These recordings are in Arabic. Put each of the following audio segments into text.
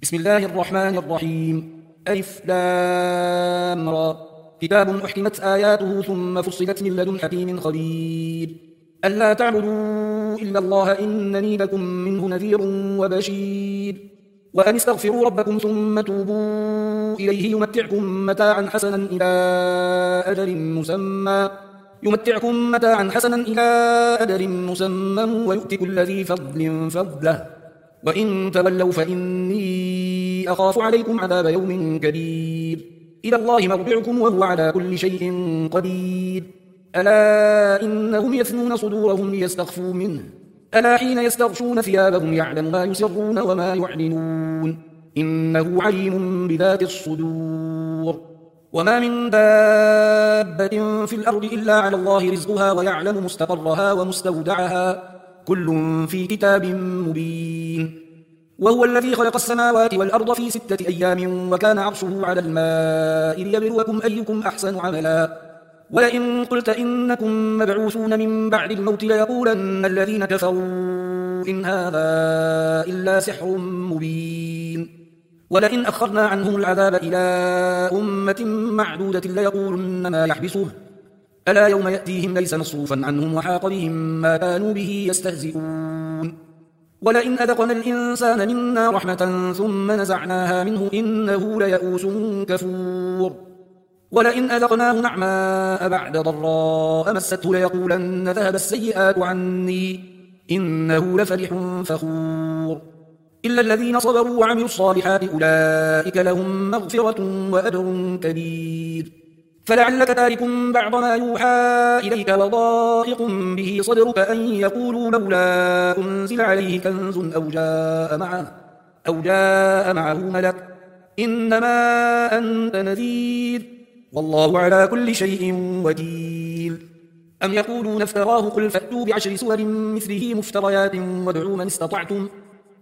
بسم الله الرحمن الرحيم. ألف لام را. كتاب أحكمت آياته ثم فصلت من لدن حكيم خبير. ألا تعبدوا إلا الله إنني لكم منه نذير وبشير. وأن استغفروا ربكم ثم توبوا إليه يمتعكم متاعا حسنا إلى أجل مسمى. يمتعكم متاعا حسنا إلى أجل مسمى. ويؤتي كل ذي فضل فضله. وإن تولوا فإني أخاف عليكم عذاب يوم كبير. إلى الله مرجعكم وهو على كل شيء قدير. ألا إنهم يثنون صدورهم ليستخفوا منه. ألا حين يستغشون ثيابهم يعلم ما يسرون وما يعلنون. إنه عليم بذات الصدور. وما من دابة في الأرض إلا على الله رزقها ويعلم مستقرها ومستودعها. كل في كتاب مبين. وهو الذي خلق السماوات والأرض في ستة أيام وكان عرشه على الماء ليبلوكم أيكم أحسن عملا. ولئن قلت إنكم مبعوثون من بعد الموت ليقولن الذين كفروا إن هذا إلا سحر مبين. ولئن أخرنا عنهم العذاب إلى أمة معدودة ليقولن ما يحبسه. ألا يوم يأتيهم ليس مصروفا عنهم وحاق بهم ما كانوا به يستهزئون. ولئن أذقنا الإنسان منا رحمة ثم نزعناها منه إنه ليئوس كفور. ولئن أذقناه نعماء بعد ضراء مسته ليقولن ذهب السيئات عني إنه لفرح فخور. إلا الذين صبروا وعملوا الصالحات أولئك لهم مغفرة وأجر كبير. فلعلك تارك بعض ما يوحى إليك وضائق به صدرك أن يقولوا لولا أنزل عليه كنز أو جاء معه أو جاء معه ملك. إنما أنت نذير. والله على كل شيء وكيل. أم يقولون افتراه قل فأتوا بعشر سور مثله مفتريات وادعوا من استطعتم.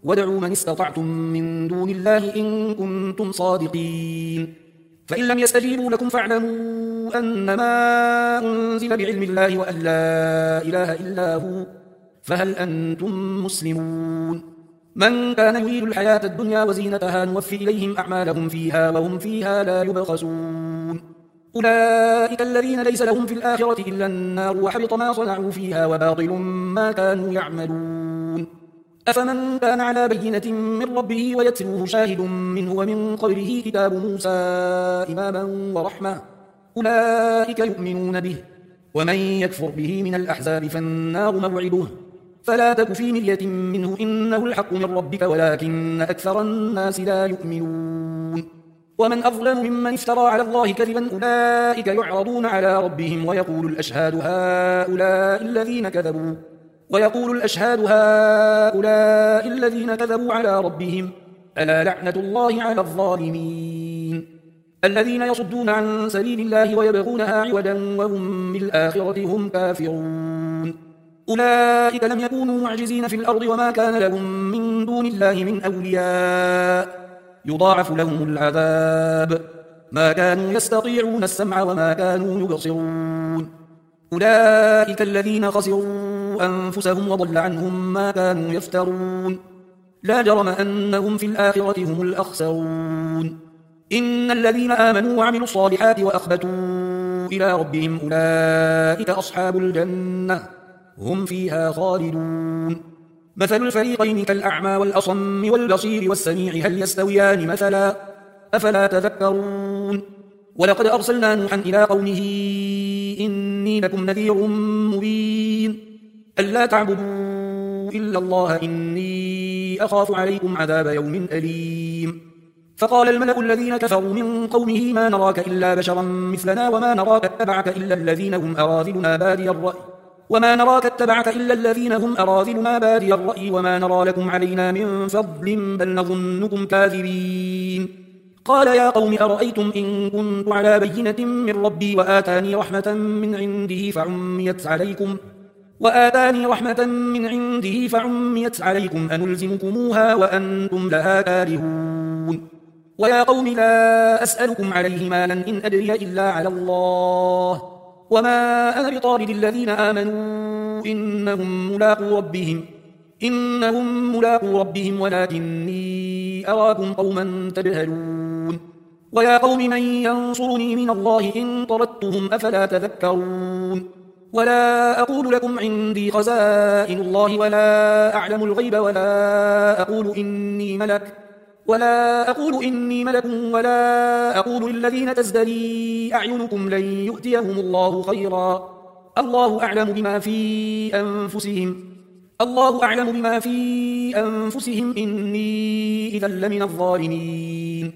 وادعوا من استطعتم من دون الله إن كنتم صادقين. فإن لم يستجيبوا لكم فاعلموا أنما أنزل بعلم الله وأن لا إله إلا هو فهل أنتم مسلمون؟ من كان يريد الحياة الدنيا وزينتها نوفي إليهم أعمالهم فيها وهم فيها لا يبخسون. أولئك الذين ليس لهم في الآخرة إلا النار وحبط ما صنعوا فيها وباطل ما كانوا يعملون. أفمن كان على بينة من ربه ويتلوه شاهد منه ومن قبله كتاب موسى إماما ورحمة. أولئك يؤمنون به. ومن يكفر به من الأحزاب فالنار موعده. فلا تك في مرية منه إنه الحق من ربك ولكن أكثر الناس لا يؤمنون. ومن أظلم ممن افترى على الله كذبا أولئك يعرضون على ربهم ويقول الأشهاد هؤلاء الذين كذبوا. ويقول الأشهاد هؤلاء الذين كذبوا على ربهم ألا لعنة الله على الظالمين؟ الذين يصدون عن سبيل الله ويبغونها عودا وهم بالآخرة هم كافرون. أولئك لم يكونوا معجزين في الأرض وما كان لهم من دون الله من أولياء. يضاعف لهم العذاب. ما كانوا يستطيعون السمع وما كانوا يبصرون. أولئك الذين أنفسهم وضل عنهم ما كانوا يفترون. لا جرم أنهم في الآخرة هم الأخسرون. إن الذين آمنوا وعملوا الصالحات وأخبتوا إلى ربهم أولئك أصحاب الجنة. هم فيها خالدون. مثل الفريقين كالأعمى والأصم والبصير والسميع هل يستويان مثلا؟ أفلا تذكرون. ولقد أرسلنا نوحا إلى قومه إني لكم نذير مبين. ألا تعبدوا إلا الله إني أخاف عليكم عذاب يوم أليم. فقال الملأ الذين كفروا من قومه ما نراك إلا بشرا مثلنا وما نراك اتبعك إلا الذين هم أراذلنا بادي الرأي. وما نراك اتبعك إلا الذين هم أراذلنا بادي الرأي وما نرى لكم علينا من فضل بل نظنكم كاذبين. قال يا قوم أرأيتم إن كنت على بينة من ربي وآتاني رحمة من عنده فعميت عليكم وآتاني رحمة من عنده فعميت عليكم أنلزمكموها وأنتم لها كارهون. ويا قوم لا أسألكم عليه مالا إن أدري إلا على الله. وما أنا بطارد الذين آمنوا إنهم ملاقوا ربهم. إنهم ملاقوا ربهم ولكني أراكم قوما تجهلون. ويا قوم من ينصرني من الله إن طردتهم أفلا تذكرون. ولا أقول لكم عندي خزائن الله ولا أعلم الغيب ولا أقول إني ملك ولا أقول إني ملك ولا أقول للذين تزدري أعينكم لن يؤتيهم الله خيرا. الله أعلم بما في أنفسهم. الله أعلم بما في أنفسهم. إني إذا لمن الظالمين.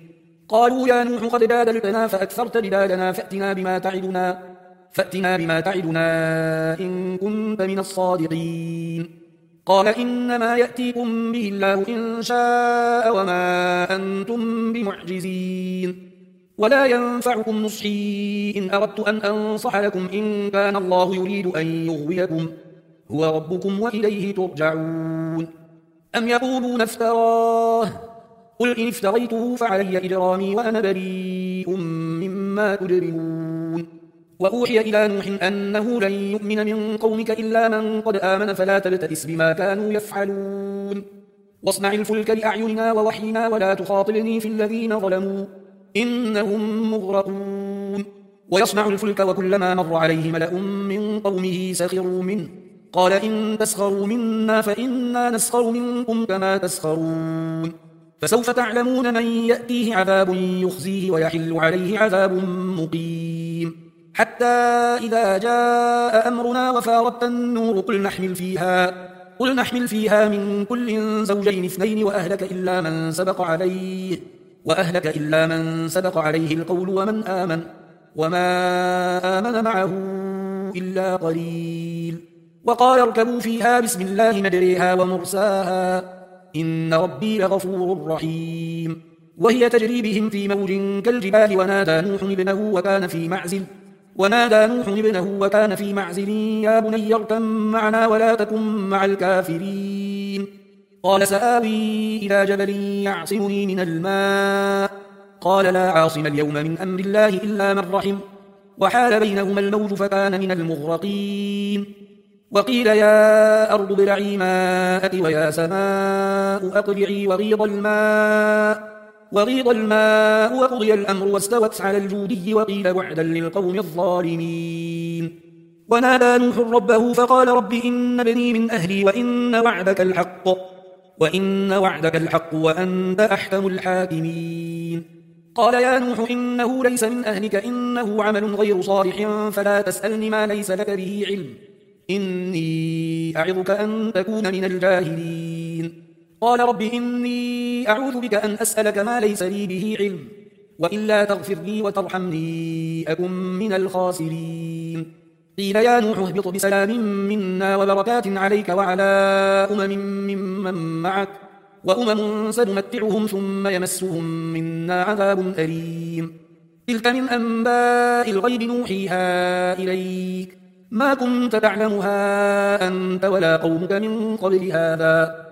قالوا يا نوح قد جادلتنا فأكثرت بدالنا فأتنا بما تعدنا. فأتنا بما تعدنا إن كنت من الصادقين. قال إنما يأتيكم به الله إن شاء وما أنتم بمعجزين. ولا ينفعكم نصحي إن أردت أن أنصح لكم إن كان الله يريد أن يغويكم. هو ربكم وإليه ترجعون. أم يقولون افتراه؟ قل إن افتريته فعلي إجرامي وأنا بريء مما تجرمون. وأوحي إلى نوح أنه لن يؤمن من قومك إلا من قد آمن فلا تبتئس بما كانوا يفعلون. واصنع الفلك بأعيننا ووحينا ولا تخاطبني في الذين ظلموا إنهم مغرقون. ويصنع الفلك وكلما مر عليه ملأ من قومه سخروا منه. قال إن تسخروا منا فإنا نسخر منكم كما تسخرون. فسوف تعلمون من يأتيه عذاب يخزيه ويحل عليه عذاب مقيم. حتى إذا جاء أمرنا وفارت النور قل نحمل فيها قل نحمل فيها من كل زوجين اثنين وأهلك إلا من سبق عليه وأهلك إلا من سبق عليه القول ومن آمن وما آمن معه إلا قليل. وقال اركبوا فيها بسم الله مجريها ومرساها إن ربي لغفور رحيم. وهي تجري بهم في موج كالجبال ونادى نوح ابنه وكان في معزل ونادى نوح ابنه وكان في معزل يا بني اركم معنا ولا تكن مع الكافرين. قال سآوي إلى جبل يعصمني من الماء. قال لا عاصم اليوم من أمر الله إلا من رحم. وحال بينهما الموج فكان من المغرقين. وقيل يا أرض بلعي ماءك ويا سماء أقلعي وغيض الماء. وغيض الماء وقضي الأمر واستوت على الجودي وقيل وعدا للقوم الظالمين. ونادى نوح ربه فقال رب إن ابني من أهلي وإن وعدك الحق وإن وعدك الحق وأنت أحكم الحاكمين. قال يا نوح إنه ليس من أهلك إنه عمل غير صالح فلا تسألني ما ليس لك به علم. إني أعظك أن تكون من الجاهلين. قال رب إني أعوذ بك أن أسألك ما ليس لي به علم وإلا تغفر لي وترحمني أكن من الخاسرين. قيل يا نوح اهبط بسلام منا وبركات عليك وعلى أمم ممن معك وأمم سنمتعهم ثم يمسهم منا عذاب أليم. تلك من أنباء الغيب نوحيها إليك. ما كنت تعلمها أنت ولا قومك من قبل هذا.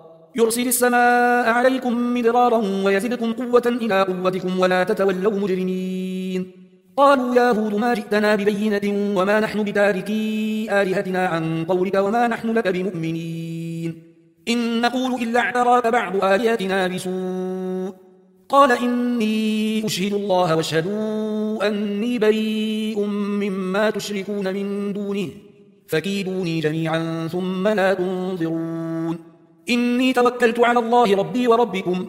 يرسل السماء عليكم مدرارا ويزدكم قوة إلى قوتكم ولا تتولوا مجرمين. قالوا يا هود ما جئتنا ببينة وما نحن بتاركي آلهتنا عن قولك وما نحن لك بمؤمنين. إن نقول إلا اعتراك بعض آلهتنا بسوء. قال إني أشهد الله واشهدوا أني بريء مما تشركون من دونه. فكيدوني جميعا ثم لا تنظرون. إني توكلت على الله ربي وربكم.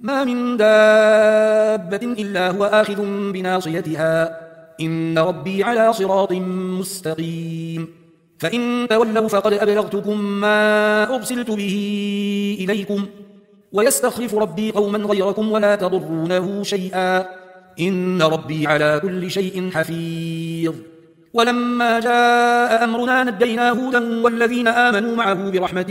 ما من دابة إلا هو آخذ بناصيتها. إن ربي على صراط مستقيم. فإن تولوا فقد أبلغتكم ما أرسلت به إليكم. ويستخلف ربي قوما غيركم ولا تضرونه شيئا. إن ربي على كل شيء حفيظ. ولما جاء أمرنا نجينا هودا والذين آمنوا معه برحمة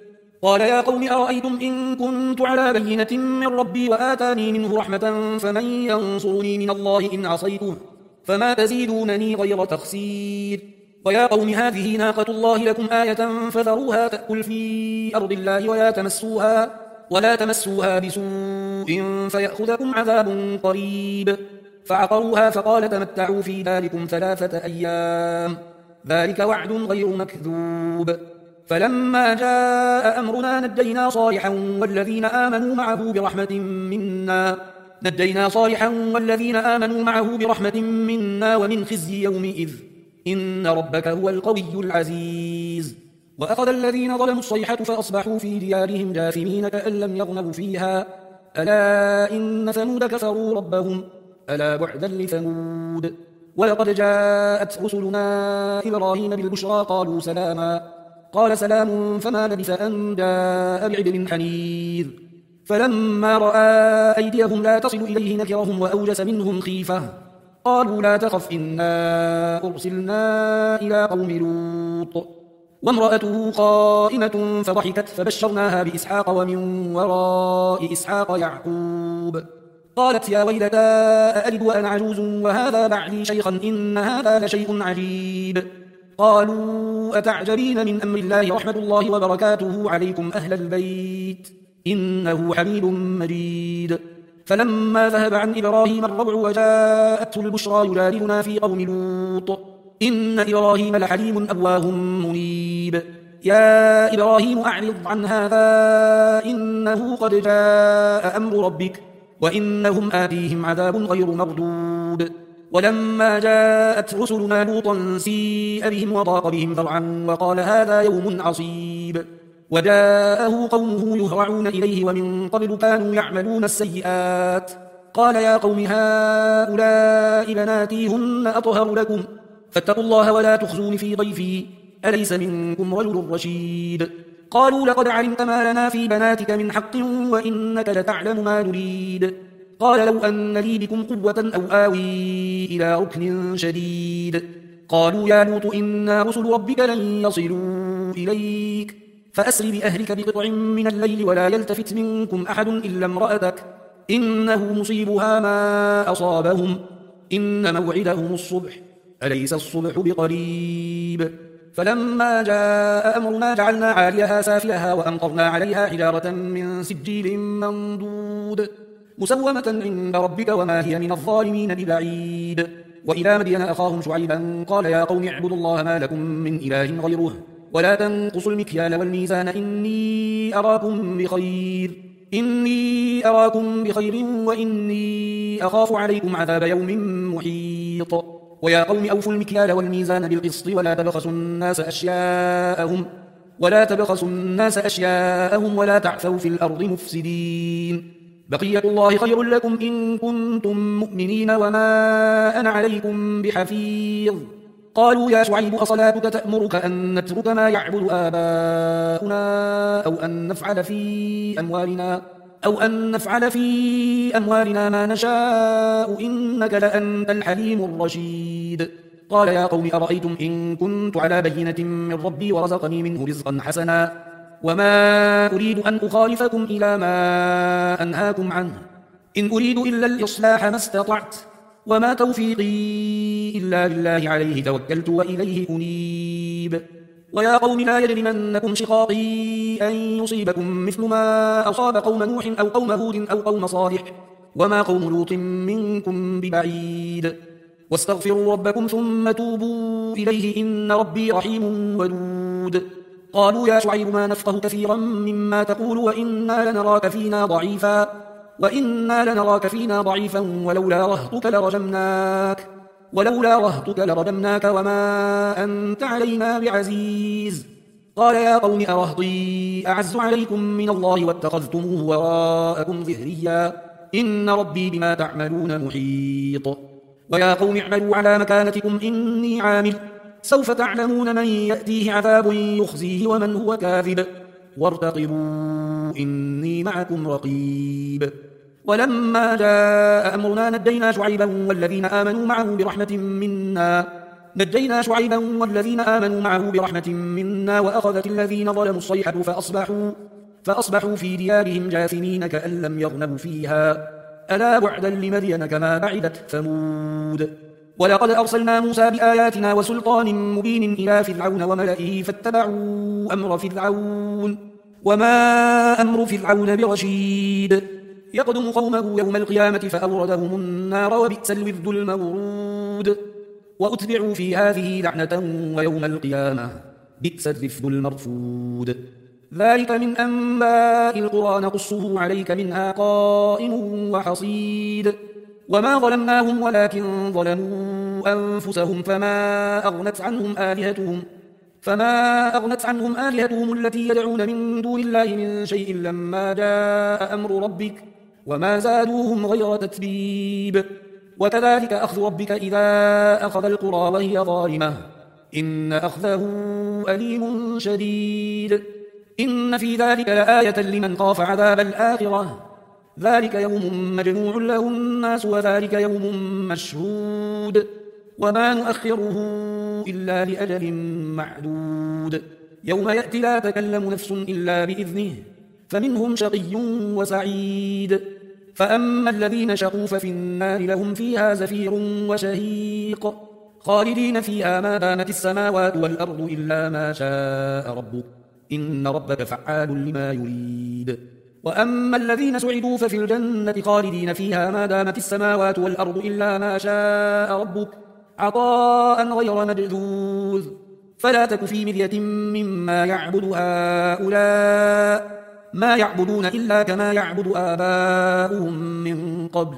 قال يا قوم أرأيتم إن كنت على بينة من ربي وآتاني منه رحمة فمن ينصرني من الله إن عصيته؟ فما تزيدونني غير تخسير. ويا قوم هذه ناقة الله لكم آية فذروها تأكل في أرض الله ولا تمسوها, ولا تمسوها بسوء فيأخذكم عذاب قريب. فعقروها فقال تمتعوا في ذلكم ثلاثة أيام ذلك وعد غير مكذوب. فلما جاء أمرنا نجينا صالحا والذين آمنوا معه برحمة منا. نجينا صالحا والذين آمنوا معه برحمة منا ومن خزي يومئذ. إن ربك هو القوي العزيز. وأخذ الذين ظلموا الصيحة فأصبحوا في ديارهم جاثمين كأن لم يغنوا فيها. ألا إن ثمود كفروا ربهم. ألا بعدا لثمود. ولقد جاءت رسلنا إبراهيم بالبشرى قالوا سلاما. قال سلام فما لبث أن جاء بعجل حنيذ. فلما رأى أيديهم لا تصل إليه نكرهم وأوجس منهم خيفة. قالوا لا تخف إنا أرسلنا إلى قوم لوط. وامرأته قائمة فضحكت فبشرناها بإسحاق ومن وراء إسحاق يعقوب. قالت يا ويلتا أألد وأنا عجوز وهذا بعلي شيخا إن هذا لشيء عجيب. قالوا أتعجبين من أمر الله رحمة الله وبركاته عليكم أهل البيت؟ إنه حميد مجيد. فلما ذهب عن إبراهيم الربع وجاءته البشرى يجادلنا في قوم لوط. إن إبراهيم لحليم أواه منيب. يا إبراهيم أعرض عن هذا إنه قد جاء أمر ربك وإنهم آتيهم عذاب غير مردود. ولما جاءت رسلنا لوطا سيء بهم وضاق بهم ذرعا وقال هذا يوم عصيب. وجاءه قومه يهرعون إليه ومن قبل كانوا يعملون السيئات. قال يا قوم هؤلاء بناتيهن أطهر لكم. فاتقوا الله ولا تخزون في ضيفي. أليس منكم رجل رشيد؟ قالوا لقد علمت ما لنا في بناتك من حق وإنك لتعلم ما نريد. قال لو أن لي بكم قوة أو آوي إلى ركن شديد. قالوا يا لوط إنا رسل ربك لن يصلوا إليك. فأسر بأهلك بقطع من الليل ولا يلتفت منكم أحد إلا امرأتك. إنه مصيبها ما أصابهم. إن موعدهم الصبح. أليس الصبح بقريب؟ فلما جاء أمرنا جعلنا عاليها سافلها وأمطرنا عليها حجارة من سجيل منضود. مسومة عند ربك وما هي من الظالمين ببعيد. وإلى مدين أخاهم شعيبا قال يا قوم اعبدوا الله ما لكم من إله غيره. ولا تنقصوا المكيال والميزان. إني أراكم بخير. إني أراكم بخير وإني أخاف عليكم عذاب يوم محيط. ويا قوم أوفوا المكيال والميزان بالقسط ولا تبخسوا الناس أشياءهم. ولا تبخسوا الناس أشياءهم ولا تعثوا في الأرض مفسدين. بقية الله خير لكم إن كنتم مؤمنين وما أنا عليكم بحفيظ. قالوا يا شعيب أصلاتك تأمرك أن نترك ما يعبد آباؤنا أو أن نفعل في أموالنا أو أن نفعل في أموالنا ما نشاء إنك لأنت الحليم الرشيد. قال يا قوم أرأيتم إن كنت على بينة من ربي ورزقني منه رزقا حسنا وما أريد أن أخالفكم إلى ما أنهاكم عنه. إن أريد إلا الإصلاح ما استطعت. وما توفيقي إلا بالله عليه توكلت وإليه أنيب. ويا قوم لا يجرمنكم شقاقي أن يصيبكم مثل ما أصاب قوم نوح أو قوم هود أو قوم صالح. وما قوم لوط منكم ببعيد. واستغفروا ربكم ثم توبوا إليه إن ربي رحيم ودود. قالوا يا شعيب ما نفقه كثيرا مما تقول وإنا لنراك فينا ضعيفا وإنا لنراك فينا ضعيفا ولولا رهطك لرجمناك ولولا رهطك لرجمناك وما أنت علينا بعزيز. قال يا قوم أرهطي أعز عليكم من الله واتخذتموه وراءكم ظهريا إن ربي بما تعملون محيط. ويا قوم اعملوا على مكانتكم إني عامل سوف تعلمون من يأتيه عذاب يخزيه ومن هو كاذب. وارتقبوا إني معكم رقيب. ولما جاء أمرنا نجينا شعيبا والذين آمنوا معه برحمة منا. نجينا شعيبا والذين آمنوا معه برحمة منا وأخذت الذين ظلموا الصيحة فأصبحوا, فأصبحوا في ديارهم جاثمين كأن لم يغنوا فيها. ألا بعدا لمدين كما بعدت ثمود. ولقد أرسلنا موسى بآياتنا وسلطان مبين إلى فرعون وملئه فاتبعوا أمر فرعون وما أمر فرعون برشيد. يقدم قومه يوم القيامة فأوردهم النار وبئس الورد المورود. وأتبعوا في هذه لعنة ويوم القيامة بئس الرفد المرفود. ذلك من أنباء القرى نقصه عليك منها قائم وحصيد. وما ظلمناهم ولكن ظلموا أنفسهم فما أغنت عنهم آلهتهم فما أغنت عنهم آلهتهم التي يدعون من دون الله من شيء لما جاء أمر ربك وما زادوهم غير تتبيب وكذلك أخذ ربك إذا أخذ القرى وهي ظالمة إن أخذه أليم شديد إن في ذلك لآية لمن خاف عذاب الآخرة ذلك يوم مجموع له الناس وذلك يوم مشهود وما نؤخره إلا لأجل معدود يوم يأتي لا تكلم نفس إلا بإذنه فمنهم شقي وسعيد فأما الذين شقوا ففي النار لهم فيها زفير وشهيق خالدين فيها ما دامت السماوات والأرض إلا ما شاء ربك إن ربك فعال لما يريد وأما الذين سعدوا ففي الجنة خالدين فيها ما دامت السماوات والأرض إلا ما شاء ربك عطاء غير مجذوذ. فلا تك في مرية مما يعبد هؤلاء ما يعبدون إلا كما يعبد آباؤهم من قبل.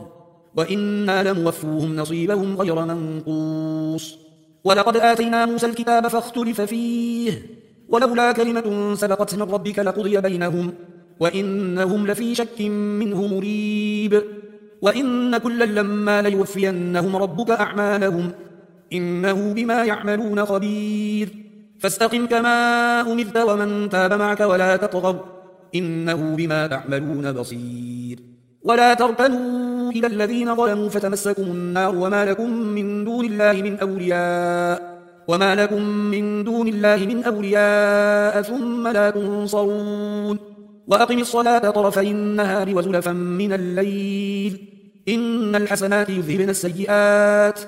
وإنا لموفوهم نصيبهم غير منقوص. ولقد آتينا موسى الكتاب فاختلف فيه ولولا كلمة سبقت من ربك لقضي بينهم. وإنهم لفي شك منه مريب. وإن كلا لما ليوفينهم ربك أعمالهم إنه بما يعملون خبير. فاستقم كما أمرت ومن تاب معك ولا تطغوا إنه بما تعملون بصير. ولا تركنوا إلى الذين ظلموا فتمسكم النار وما لكم من دون الله من أولياء وما لكم من دون الله من أولياء ثم لا تنصرون. وأقم الصلاة طرفي النهار وزلفا من الليل. إن الحسنات يذهبن السيئات.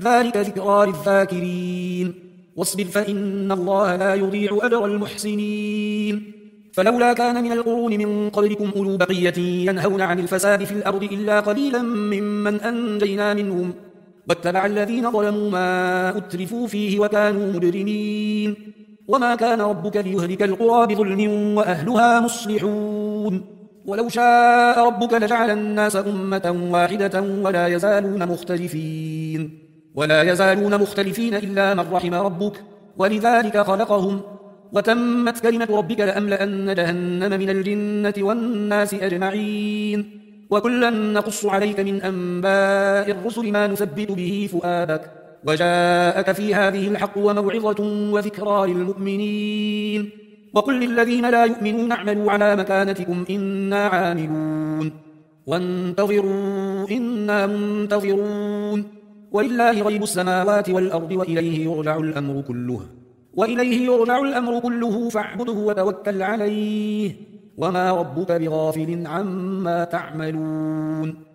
ذلك ذكرى للذاكرين. واصبر فإن الله لا يضيع أجر المحسنين. فلولا كان من القرون من قبلكم أولو بقية ينهون عن الفساد في الأرض إلا قليلا ممن أنجينا منهم. واتبع الذين ظلموا ما أترفوا فيه وكانوا مجرمين. وما كان ربك ليهلك القرى بظلم وأهلها مصلحون. ولو شاء ربك لجعل الناس أمة واحدة ولا يزالون مختلفين. ولا يزالون مختلفين إلا من رحم ربك. ولذلك خلقهم. وتمت كلمة ربك لأملأن جهنم من الجنة والناس أجمعين. وكلا نقص عليك من أنباء الرسل ما نثبت به فؤادك وجاءك في هذه الحق وموعظة وذكرى للمؤمنين. وقل للذين لا يؤمنون اعملوا على مكانتكم إنا عاملون. وانتظروا إنا منتظرون. ولله غيب السماوات والأرض وإليه يرجع الأمر كله. وإليه يرجع الأمر كله فاعبده وتوكل عليه. وما ربك بغافل عما تعملون.